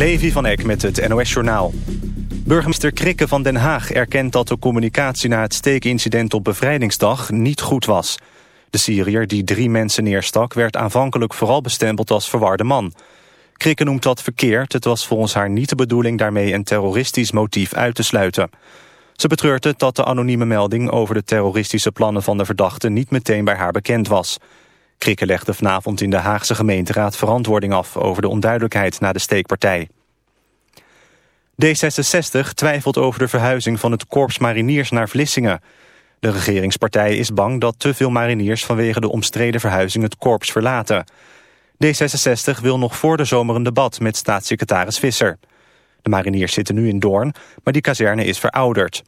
Levi van Eck met het NOS-journaal. Burgemeester Krikke van Den Haag erkent dat de communicatie na het steekincident op bevrijdingsdag niet goed was. De Syriër die drie mensen neerstak werd aanvankelijk vooral bestempeld als verwarde man. Krikke noemt dat verkeerd. Het was volgens haar niet de bedoeling daarmee een terroristisch motief uit te sluiten. Ze betreurt het dat de anonieme melding over de terroristische plannen van de verdachte niet meteen bij haar bekend was. Krikke legde vanavond in de Haagse gemeenteraad verantwoording af over de onduidelijkheid na de steekpartij. D66 twijfelt over de verhuizing van het Korps Mariniers naar Vlissingen. De regeringspartij is bang dat te veel mariniers vanwege de omstreden verhuizing het korps verlaten. D66 wil nog voor de zomer een debat met staatssecretaris Visser. De mariniers zitten nu in Doorn, maar die kazerne is verouderd.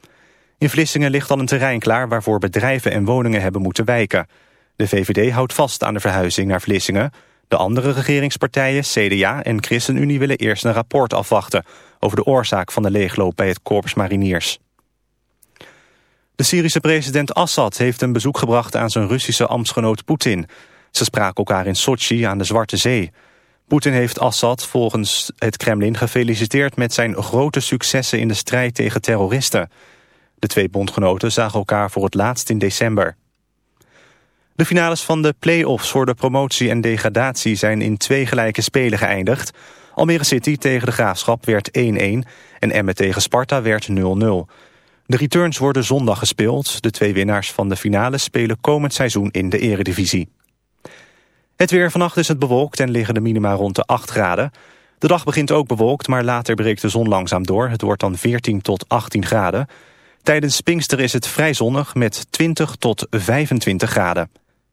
In Vlissingen ligt al een terrein klaar waarvoor bedrijven en woningen hebben moeten wijken. De VVD houdt vast aan de verhuizing naar Vlissingen. De andere regeringspartijen, CDA en ChristenUnie willen eerst een rapport afwachten... over de oorzaak van de leegloop bij het Korps Mariniers. De Syrische president Assad heeft een bezoek gebracht aan zijn Russische ambtsgenoot Poetin. Ze spraken elkaar in Sochi aan de Zwarte Zee. Poetin heeft Assad volgens het Kremlin gefeliciteerd met zijn grote successen in de strijd tegen terroristen. De twee bondgenoten zagen elkaar voor het laatst in december. De finales van de play-offs voor de promotie en degradatie zijn in twee gelijke spelen geëindigd. Almere City tegen de Graafschap werd 1-1 en Emmen tegen Sparta werd 0-0. De returns worden zondag gespeeld. De twee winnaars van de finale spelen komend seizoen in de eredivisie. Het weer vannacht is het bewolkt en liggen de minima rond de 8 graden. De dag begint ook bewolkt, maar later breekt de zon langzaam door. Het wordt dan 14 tot 18 graden. Tijdens Pinkster is het vrij zonnig met 20 tot 25 graden.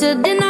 to deny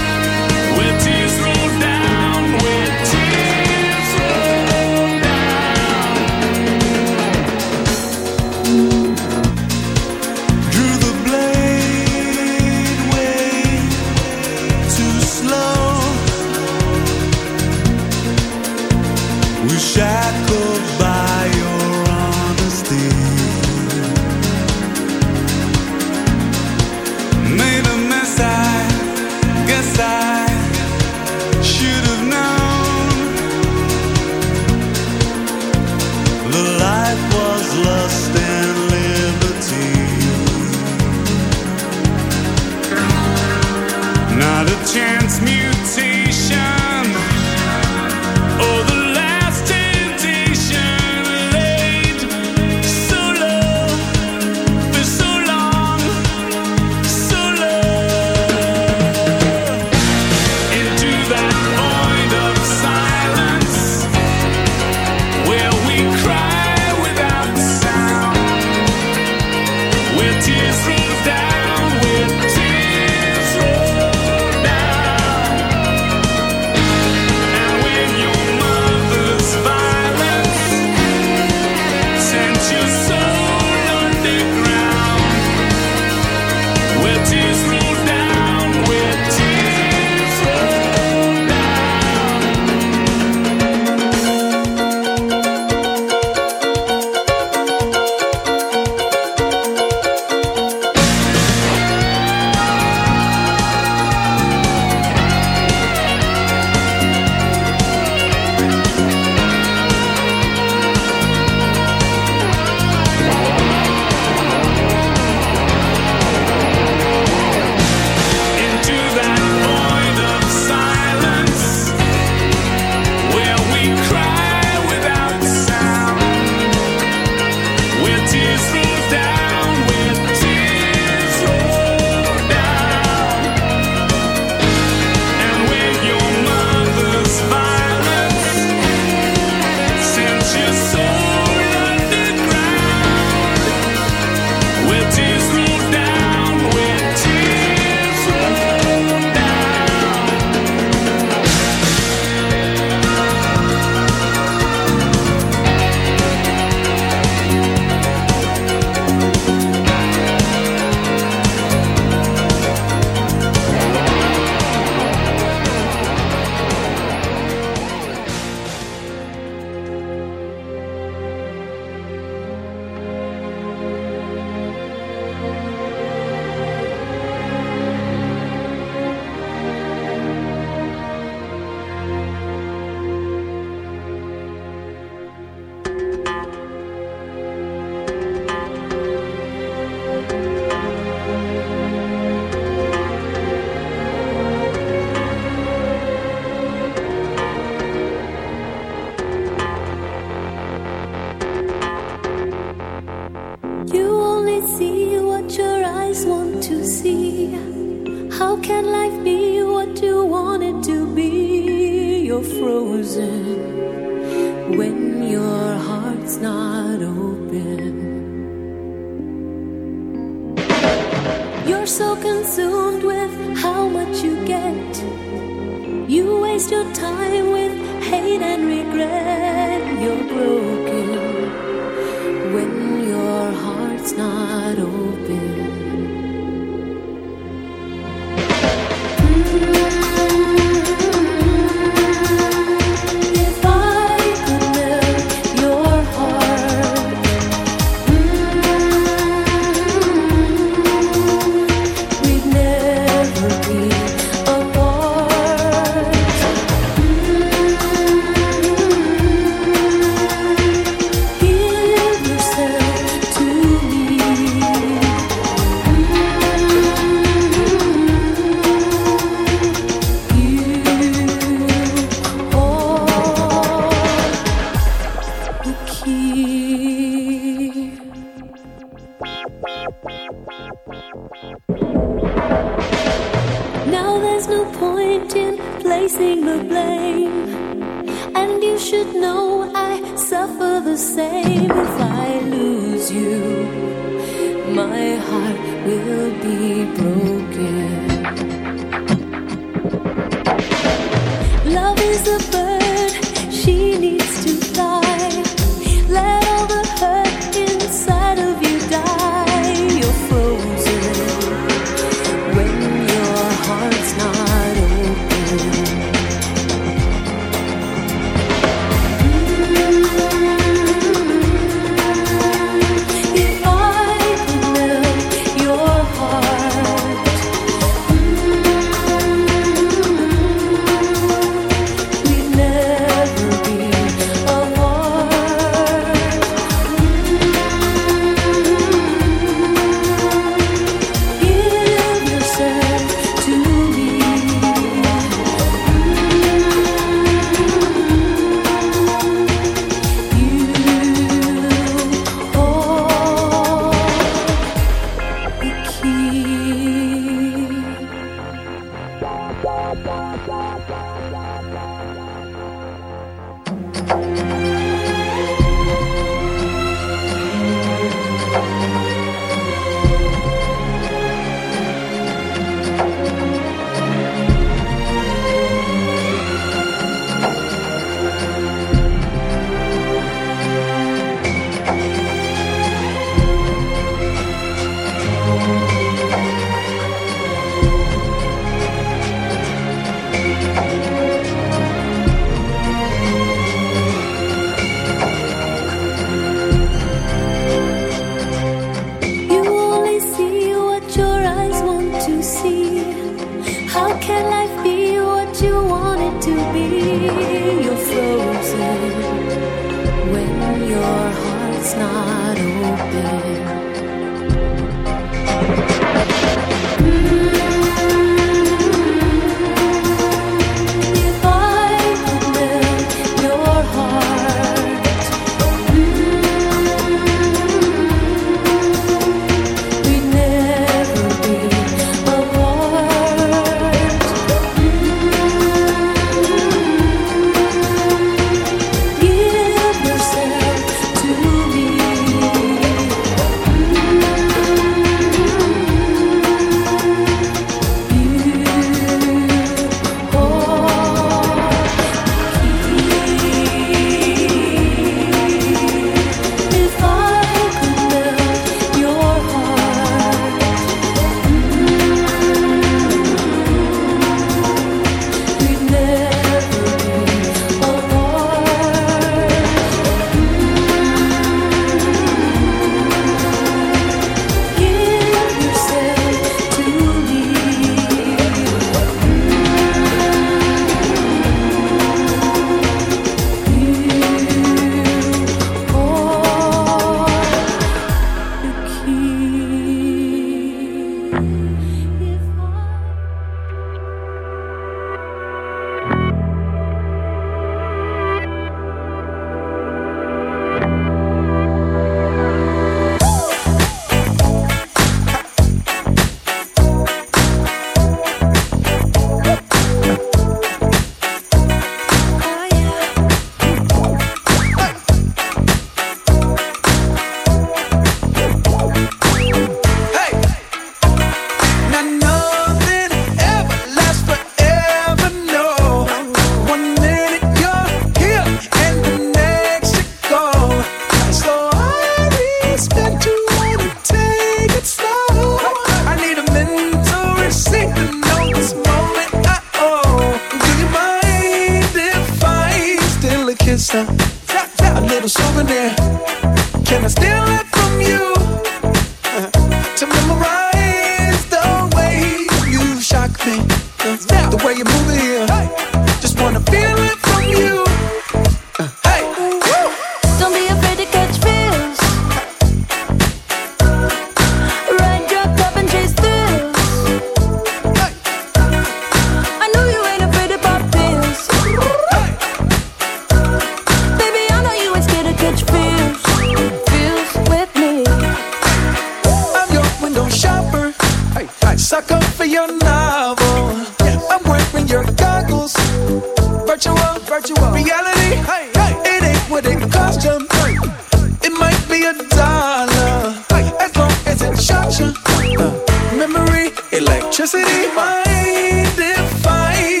electricity, mind if I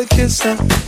a kiss?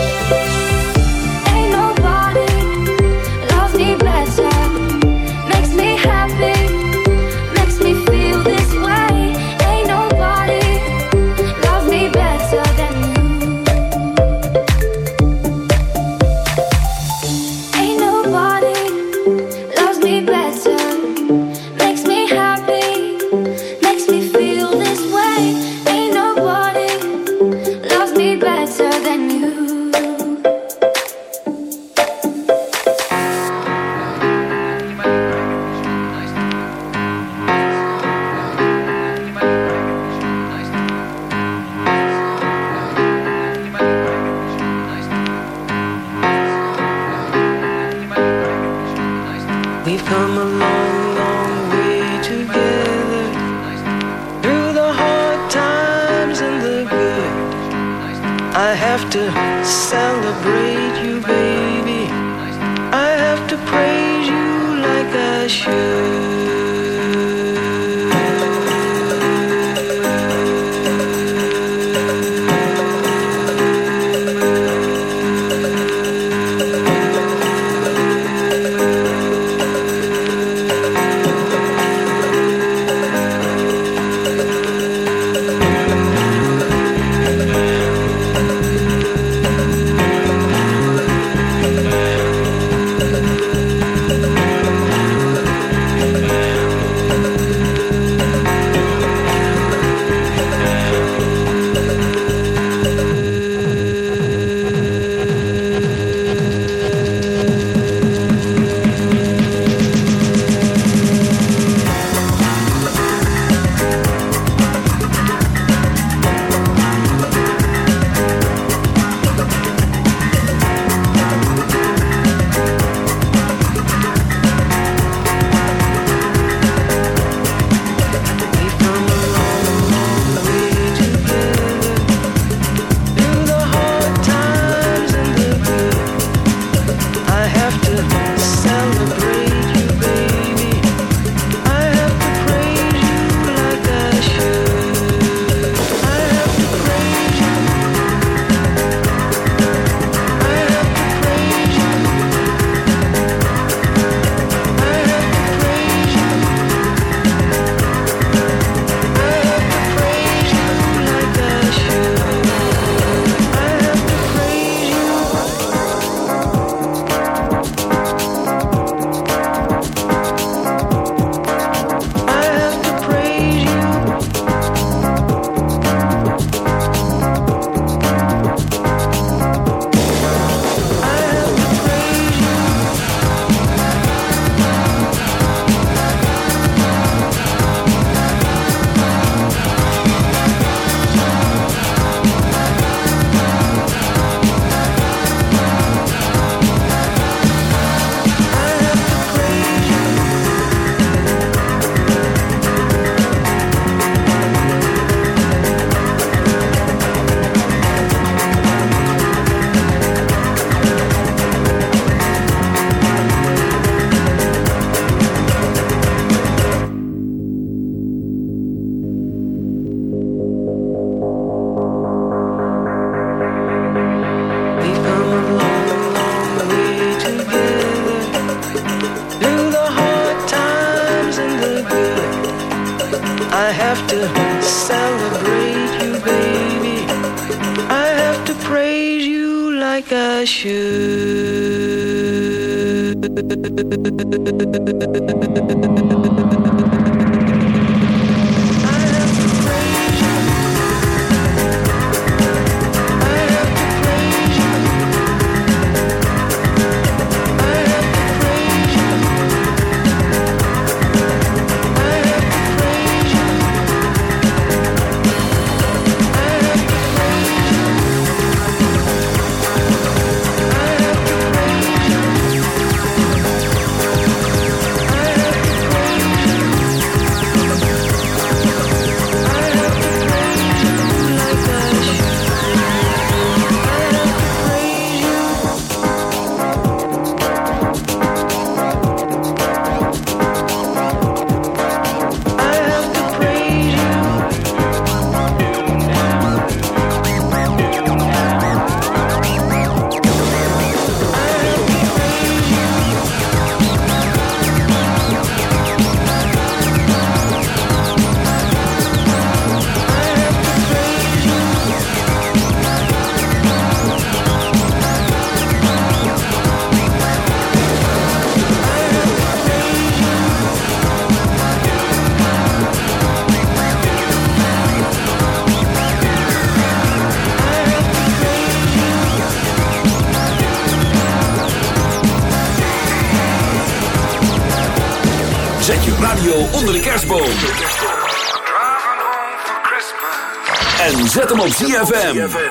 Zet hem op ZFM.